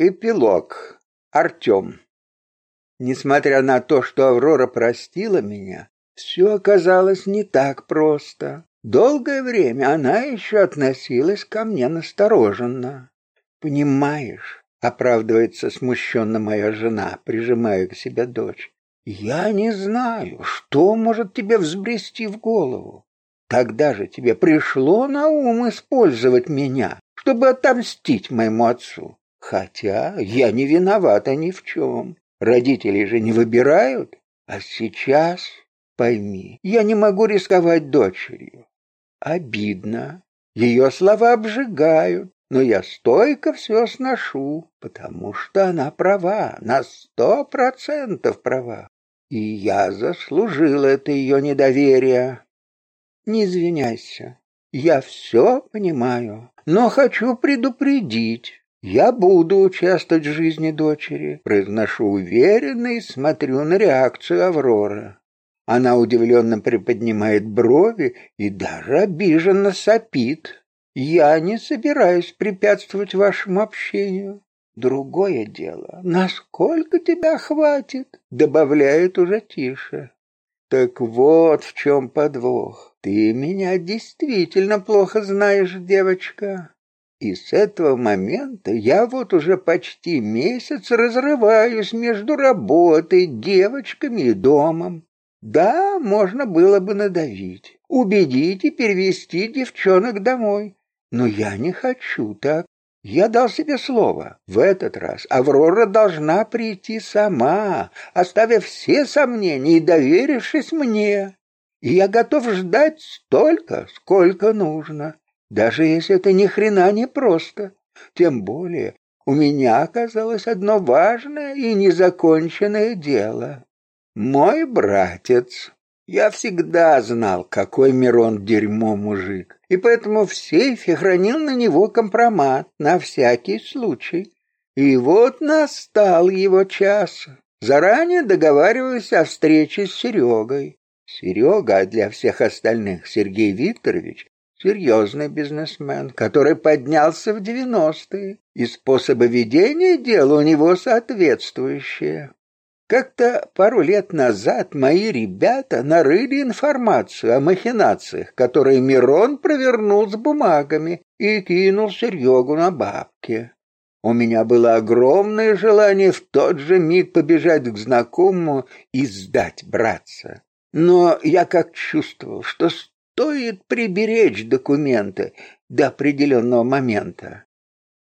Эпилог. Артем. Несмотря на то, что Аврора простила меня, все оказалось не так просто. Долгое время она еще относилась ко мне настороженно. «Понимаешь», — оправдывается смущенно моя жена, прижимая к себе дочь, «я не знаю, что может тебе взбрести в голову. Тогда же тебе пришло на ум использовать меня, чтобы отомстить моему отцу. Хотя я не виновата ни в чем. Родители же не выбирают. А сейчас, пойми, я не могу рисковать дочерью. Обидно. Ее слова обжигают, но я стойко все сношу, потому что она права, на сто процентов права. И я заслужила это ее недоверие. Не извиняйся, я все понимаю, но хочу предупредить. Я буду участвовать в жизни дочери, произношу уверенно и смотрю на реакцию Авроры. Она удивленно приподнимает брови и даже обиженно сопит. Я не собираюсь препятствовать вашему общению. Другое дело, насколько тебя хватит, добавляет уже тише. Так вот в чем подвох. Ты меня действительно плохо знаешь, девочка. И с этого момента я вот уже почти месяц разрываюсь между работой, девочками и домом. Да, можно было бы надавить, убедить и перевести девчонок домой. Но я не хочу так. Я дал себе слово. В этот раз Аврора должна прийти сама, оставив все сомнения и доверившись мне. И я готов ждать столько, сколько нужно даже если это ни хрена не просто. Тем более у меня оказалось одно важное и незаконченное дело. Мой братец. Я всегда знал, какой Мирон дерьмо мужик, и поэтому в сейфе хранил на него компромат на всякий случай. И вот настал его час. Заранее договариваюсь о встрече с Серегой. Серега, а для всех остальных Сергей Викторович, серьезный бизнесмен, который поднялся в девяностые, и способы ведения дел у него соответствующие. Как-то пару лет назад мои ребята нарыли информацию о махинациях, которые Мирон провернул с бумагами и кинул Серегу на бабки. У меня было огромное желание в тот же миг побежать к знакомому и сдать братца. Но я как чувствовал, что стоит приберечь документы до определенного момента.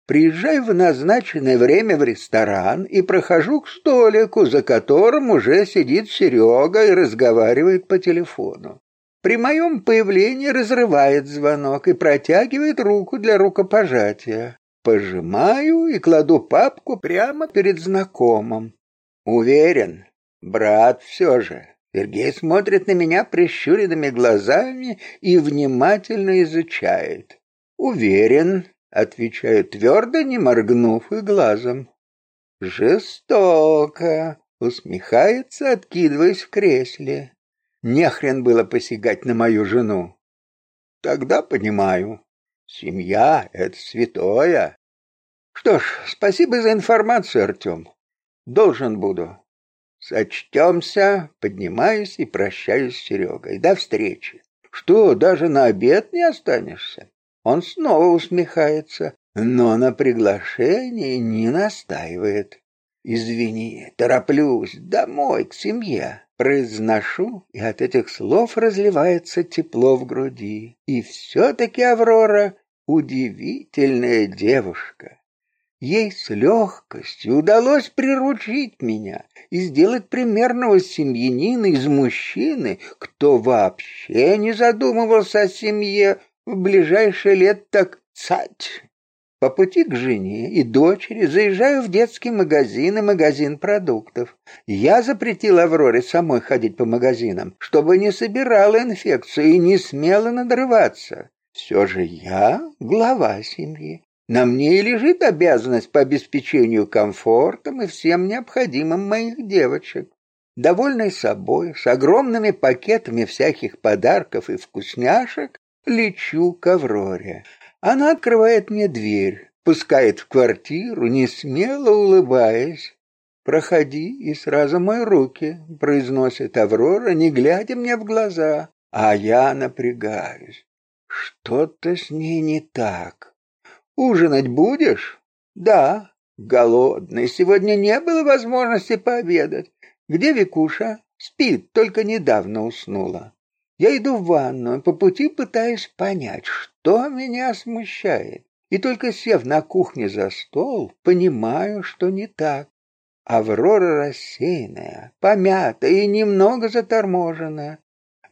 Приезжаю в назначенное время в ресторан и прохожу к столику, за которым уже сидит Серега и разговаривает по телефону. При моем появлении разрывает звонок и протягивает руку для рукопожатия. Пожимаю и кладу папку прямо перед знакомым. Уверен, брат все же. Сергей смотрит на меня прищуренными глазами и внимательно изучает. «Уверен», — отвечаю твердо, не моргнув и глазом. «Жестоко», — усмехается, откидываясь в кресле. «Нехрен было посягать на мою жену». «Тогда понимаю. Семья — это святое». «Что ж, спасибо за информацию, Артем. Должен буду. Сочтемся, поднимаюсь и прощаюсь с Серегой. До встречи. Что, даже на обед не останешься? Он снова усмехается, но на приглашение не настаивает. Извини, тороплюсь домой, к семье. Произношу, и от этих слов разливается тепло в груди. И все-таки Аврора удивительная девушка. Ей с легкостью удалось приручить меня и сделать примерного семьянина из мужчины, кто вообще не задумывался о семье в ближайшие лет так цать. По пути к жене и дочери заезжаю в детский магазин и магазин продуктов. Я запретил Авроре самой ходить по магазинам, чтобы не собирала инфекцию и не смела надрываться. Все же я глава семьи, на мне и лежит обязанность по обеспечению комфортом и всем необходимым моих девочек. Довольный собой, с огромными пакетами всяких подарков и вкусняшек, лечу к Авроре. Она открывает мне дверь, пускает в квартиру, не смело улыбаясь. «Проходи и сразу мои руки», — произносит Аврора, не глядя мне в глаза, а я напрягаюсь. Что-то с ней не так. «Ужинать будешь?» «Да, голодный. Сегодня не было возможности пообедать. Где Викуша?» «Спит, только недавно уснула». Я иду в ванную, по пути пытаюсь понять, что меня смущает. И только сев на кухне за стол, понимаю, что не так. Аврора рассеянная, помятая и немного заторможенная.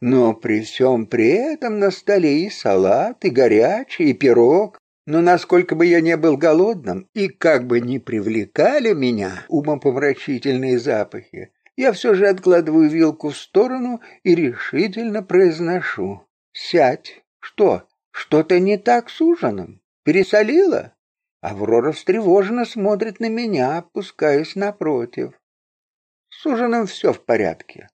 Но при всем при этом на столе и салат, и горячий, и пирог. Но насколько бы я не был голодным, и как бы ни привлекали меня умопомрачительные запахи, я все же откладываю вилку в сторону и решительно произношу. «Сядь! Что, что-то не так с ужином? Пересолила?» Аврора встревоженно смотрит на меня, опускаясь напротив. С ужином все в порядке.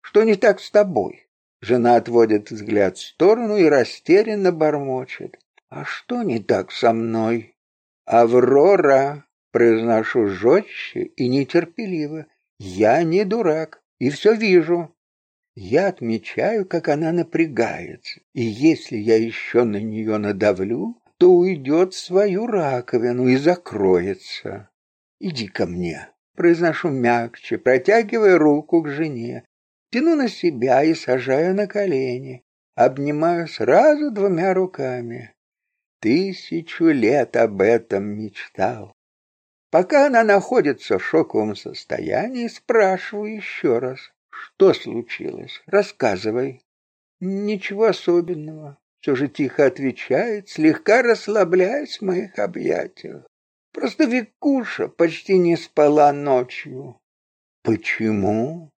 Что не так с тобой? Жена отводит взгляд в сторону и растерянно бормочет. А что не так со мной? Аврора, произношу жестче и нетерпеливо. Я не дурак и все вижу. Я отмечаю, как она напрягается, и если я еще на нее надавлю, то уйдет в свою раковину и закроется. Иди ко мне, произношу мягче, протягивая руку к жене. Тяну на себя и сажаю на колени, обнимаю сразу двумя руками. Тысячу лет об этом мечтал. Пока она находится в шоковом состоянии, спрашиваю еще раз. Что случилось? Рассказывай. Ничего особенного все же тихо отвечает, слегка расслабляясь в моих объятиях. Просто Викуша почти не спала ночью. Почему?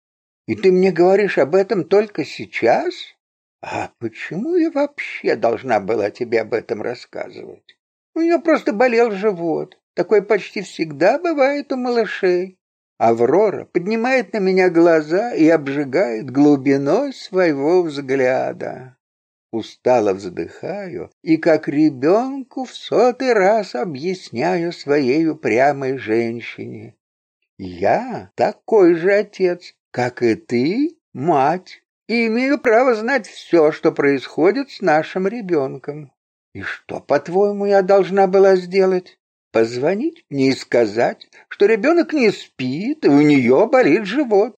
И ты мне говоришь об этом только сейчас? А почему я вообще должна была тебе об этом рассказывать? У нее просто болел живот. Такое почти всегда бывает у малышей. Аврора поднимает на меня глаза и обжигает глубиной своего взгляда. Устало вздыхаю и, как ребенку, в сотый раз объясняю своей упрямой женщине. Я такой же отец, как и ты, мать, и имею право знать все, что происходит с нашим ребенком. И что, по-твоему, я должна была сделать? Позвонить мне и сказать, что ребенок не спит, и у нее болит живот.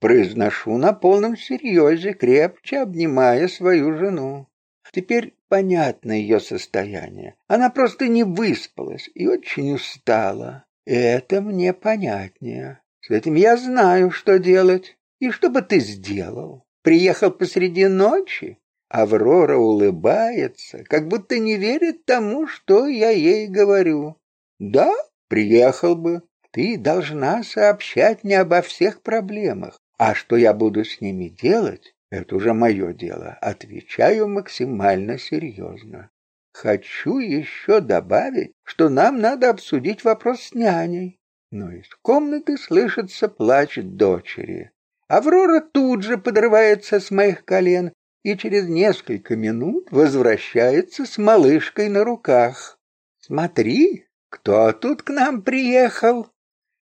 Произношу на полном серьезе, крепче обнимая свою жену. Теперь понятно ее состояние. Она просто не выспалась и очень устала. Это мне понятнее. С этим я знаю, что делать. И что бы ты сделал? Приехал посреди ночи? Аврора улыбается, как будто не верит тому, что я ей говорю. Да, приехал бы. Ты должна сообщать мне обо всех проблемах. А что я буду с ними делать, это уже мое дело. Отвечаю максимально серьезно. Хочу еще добавить, что нам надо обсудить вопрос с няней. Но из комнаты слышится плач дочери. Аврора тут же подрывается с моих колен и через несколько минут возвращается с малышкой на руках. «Смотри, кто тут к нам приехал?»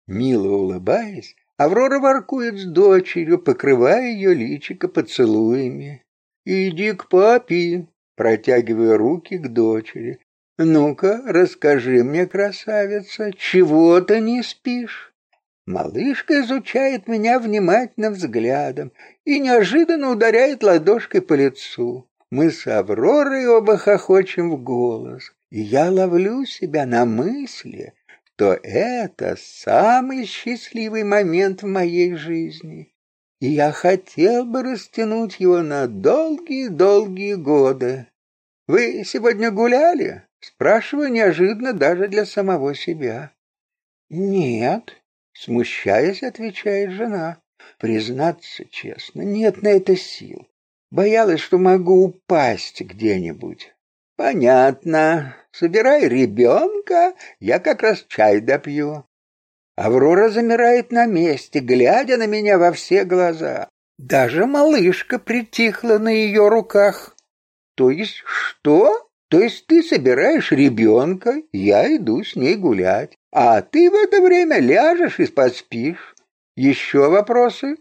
Мило улыбаясь, Аврора воркует с дочерью, покрывая ее личико поцелуями. «Иди к папе», протягивая руки к дочери. «Ну-ка, расскажи мне, красавица, чего ты не спишь?» Малышка изучает меня внимательным взглядом и неожиданно ударяет ладошкой по лицу. Мы с Авророй оба хохочем в голос, и я ловлю себя на мысли, что это самый счастливый момент в моей жизни, и я хотел бы растянуть его на долгие-долгие годы. Вы сегодня гуляли? Спрашиваю неожиданно даже для самого себя. Нет, смущаясь, отвечает жена. Признаться честно, нет на это сил. Боялась, что могу упасть где-нибудь. Понятно. Собирай ребенка, я как раз чай допью. Аврора замирает на месте, глядя на меня во все глаза. Даже малышка притихла на ее руках. То есть что? То есть ты собираешь ребенка, я иду с ней гулять, а ты в это время ляжешь и поспишь. Еще вопросы?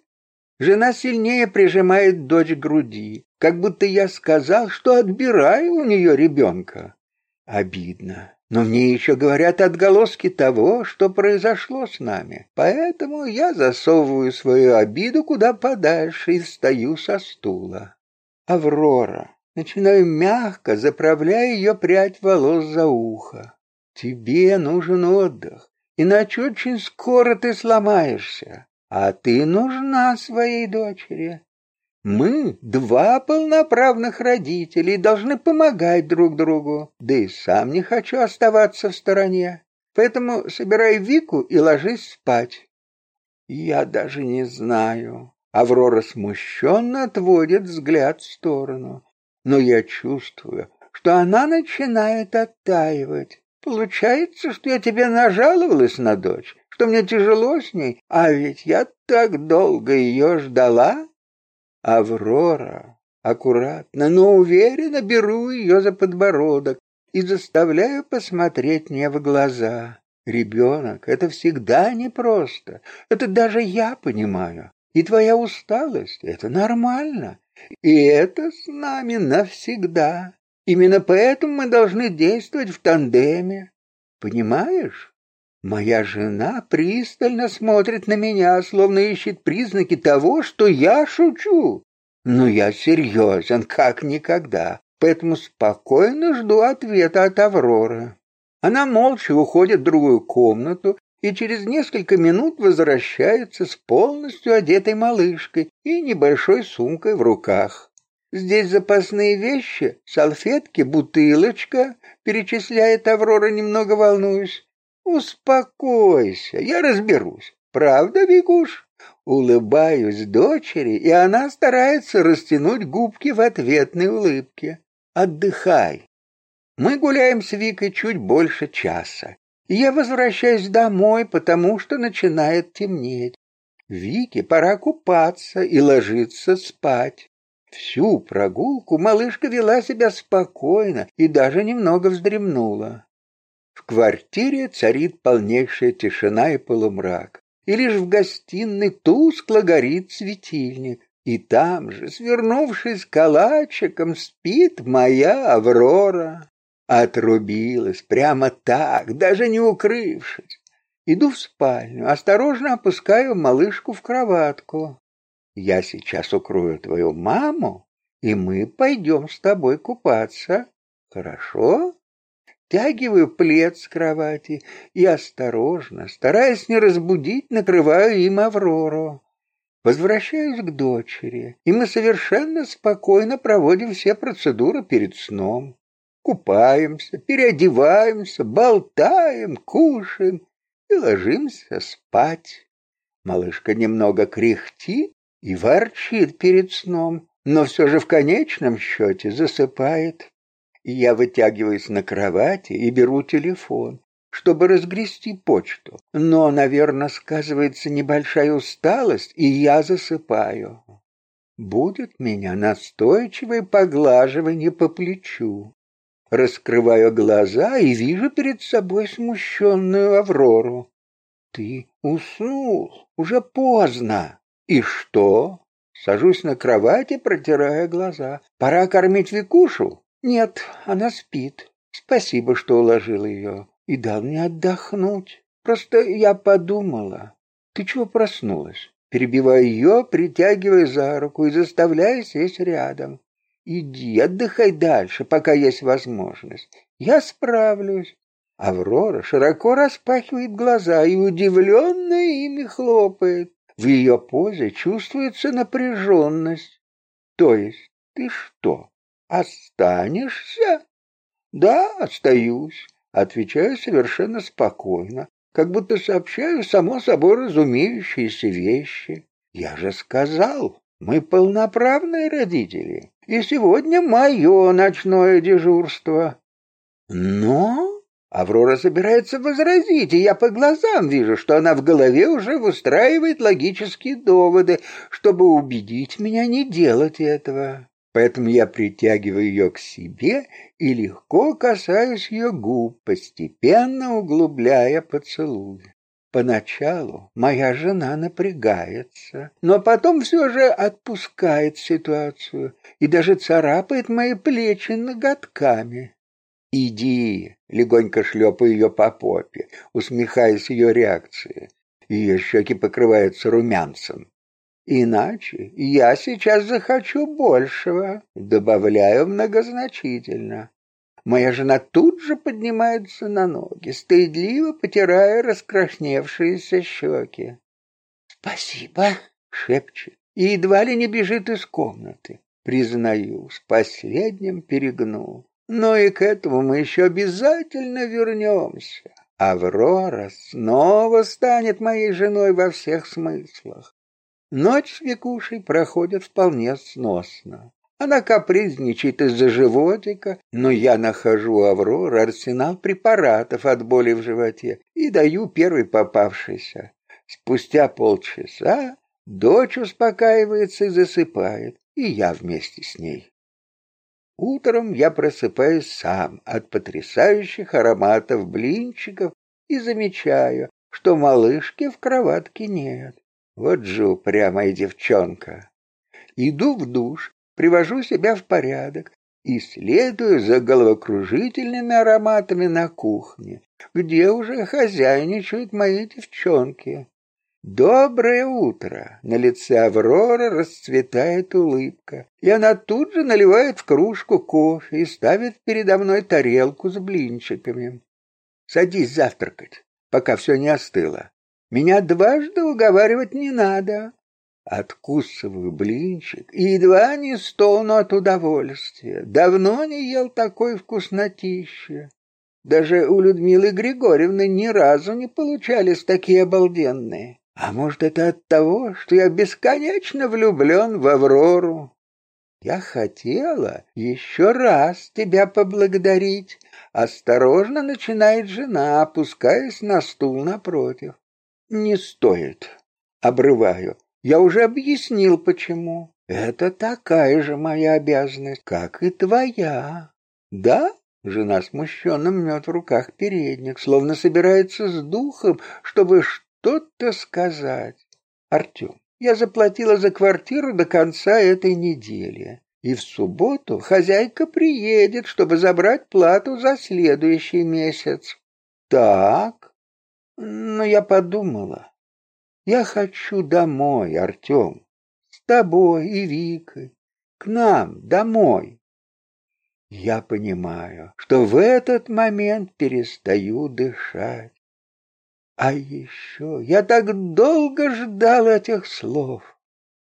Жена сильнее прижимает дочь к груди, как будто я сказал, что отбираю у нее ребенка. Обидно. Но мне еще говорят отголоски того, что произошло с нами. Поэтому я засовываю свою обиду куда подальше и встаю со стула. Аврора. Начинаю мягко, заправляя ее прядь волос за ухо. Тебе нужен отдых, иначе очень скоро ты сломаешься. А ты нужна своей дочери. Мы, два полноправных родителей, должны помогать друг другу. Да и сам не хочу оставаться в стороне. Поэтому собирай Вику и ложись спать. Я даже не знаю. Аврора смущенно отводит взгляд в сторону. Но я чувствую, что она начинает оттаивать. Получается, что я тебе нажаловалась на дочь, что мне тяжело с ней, а ведь я так долго ее ждала. Аврора аккуратно, но уверенно беру ее за подбородок и заставляю посмотреть мне в глаза. Ребенок — это всегда непросто, это даже я понимаю. И твоя усталость — это нормально, и это с нами навсегда. Именно поэтому мы должны действовать в тандеме. Понимаешь? Моя жена пристально смотрит на меня, словно ищет признаки того, что я шучу. Но я серьезен, как никогда, поэтому спокойно жду ответа от Авроры. Она молча уходит в другую комнату и через несколько минут возвращается с полностью одетой малышкой и небольшой сумкой в руках. Здесь запасные вещи, салфетки, бутылочка, перечисляет Аврора, немного волнуюсь. Успокойся, я разберусь. Правда, Викуш? Улыбаюсь дочери, и она старается растянуть губки в ответной улыбке. Отдыхай. Мы гуляем с Викой чуть больше часа. И я возвращаюсь домой, потому что начинает темнеть. Вике пора купаться и ложиться спать. Всю прогулку малышка вела себя спокойно и даже немного вздремнула. В квартире царит полнейшая тишина и полумрак, и лишь в гостиной тускло горит светильник. И там же, свернувшись калачиком, спит моя Аврора. Отрубилась прямо так, даже не укрывшись. Иду в спальню, осторожно опускаю малышку в кроватку. Я сейчас укрою твою маму, и мы пойдем с тобой купаться. Хорошо? Тягиваю плед с кровати и осторожно, стараясь не разбудить, накрываю им Аврору. Возвращаюсь к дочери, и мы совершенно спокойно проводим все процедуры перед сном. Купаемся, переодеваемся, болтаем, кушаем и ложимся спать. Малышка немного кряхтит, и ворчит перед сном, но все же в конечном счете засыпает. я вытягиваюсь на кровати и беру телефон, чтобы разгрести почту. Но, наверное, сказывается небольшая усталость, и я засыпаю. Будет меня настойчивое поглаживание по плечу. Раскрываю глаза и вижу перед собой смущенную Аврору. Ты уснул, уже поздно. И что? Сажусь на кровати, протирая глаза. Пора кормить Викушу? Нет, она спит. Спасибо, что уложил ее и дал мне отдохнуть. Просто я подумала. Ты чего проснулась? Перебиваю ее, притягивая за руку и заставляя сесть рядом. Иди, отдыхай дальше, пока есть возможность. Я справлюсь. Аврора широко распахивает глаза и удивленно ими хлопает. В ее позе чувствуется напряженность. То есть ты что, останешься? Да, остаюсь, отвечаю совершенно спокойно, как будто сообщаю само собой разумеющиеся вещи. Я же сказал, мы полноправные родители, и сегодня мое ночное дежурство. Но Аврора собирается возразить, и я по глазам вижу, что она в голове уже выстраивает логические доводы, чтобы убедить меня не делать этого. Поэтому я притягиваю ее к себе и легко касаюсь ее губ, постепенно углубляя поцелуй. Поначалу моя жена напрягается, но потом все же отпускает ситуацию и даже царапает мои плечи ноготками. «Иди!» — легонько шлепаю ее по попе, усмехаясь ее реакции. Ее щеки покрываются румянцем. «Иначе я сейчас захочу большего», — добавляю многозначительно. Моя жена тут же поднимается на ноги, стыдливо потирая раскрасневшиеся щеки. «Спасибо», — шепчет, и едва ли не бежит из комнаты. Признаю, с последним перегнул. Но и к этому мы еще обязательно вернемся. Аврора снова станет моей женой во всех смыслах. Ночь с Викушей проходит вполне сносно. Она капризничает из-за животика, но я нахожу у Авроры арсенал препаратов от боли в животе и даю первый попавшийся. Спустя полчаса дочь успокаивается и засыпает, и я вместе с ней. Утром я просыпаюсь сам от потрясающих ароматов блинчиков и замечаю, что малышки в кроватке нет. Вот же упрямая девчонка. Иду в душ привожу себя в порядок и следую за головокружительными ароматами на кухне, где уже хозяйничают мои девчонки. Доброе утро! На лице Авроры расцветает улыбка, и она тут же наливает в кружку кофе и ставит передо мной тарелку с блинчиками. Садись завтракать, пока все не остыло. Меня дважды уговаривать не надо. Откусываю блинчик и едва не столну от удовольствия. Давно не ел такой вкуснотища. Даже у Людмилы Григорьевны ни разу не получались такие обалденные. А может, это от того, что я бесконечно влюблен в Аврору? Я хотела еще раз тебя поблагодарить. Осторожно начинает жена, опускаясь на стул напротив. Не стоит. Обрываю. Я уже объяснил, почему. Это такая же моя обязанность, как и твоя. Да? Жена смущенно мнет в руках передник, словно собирается с духом, чтобы что-то сказать. Артем, я заплатила за квартиру до конца этой недели. И в субботу хозяйка приедет, чтобы забрать плату за следующий месяц. Так, но я подумала, я хочу домой, Артем. С тобой и Викой. К нам, домой. Я понимаю, что в этот момент перестаю дышать. А еще я так долго ждал этих слов.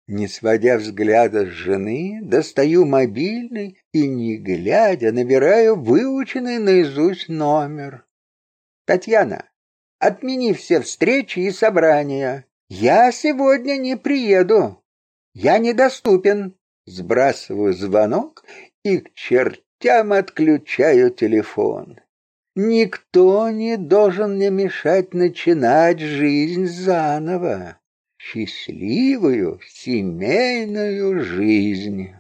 Не сводя взгляда с жены, достаю мобильный и, не глядя, набираю выученный наизусть номер. «Татьяна, отмени все встречи и собрания. Я сегодня не приеду. Я недоступен. Сбрасываю звонок и к чертям отключаю телефон. Никто не должен мне мешать начинать жизнь заново. Счастливую семейную жизнь.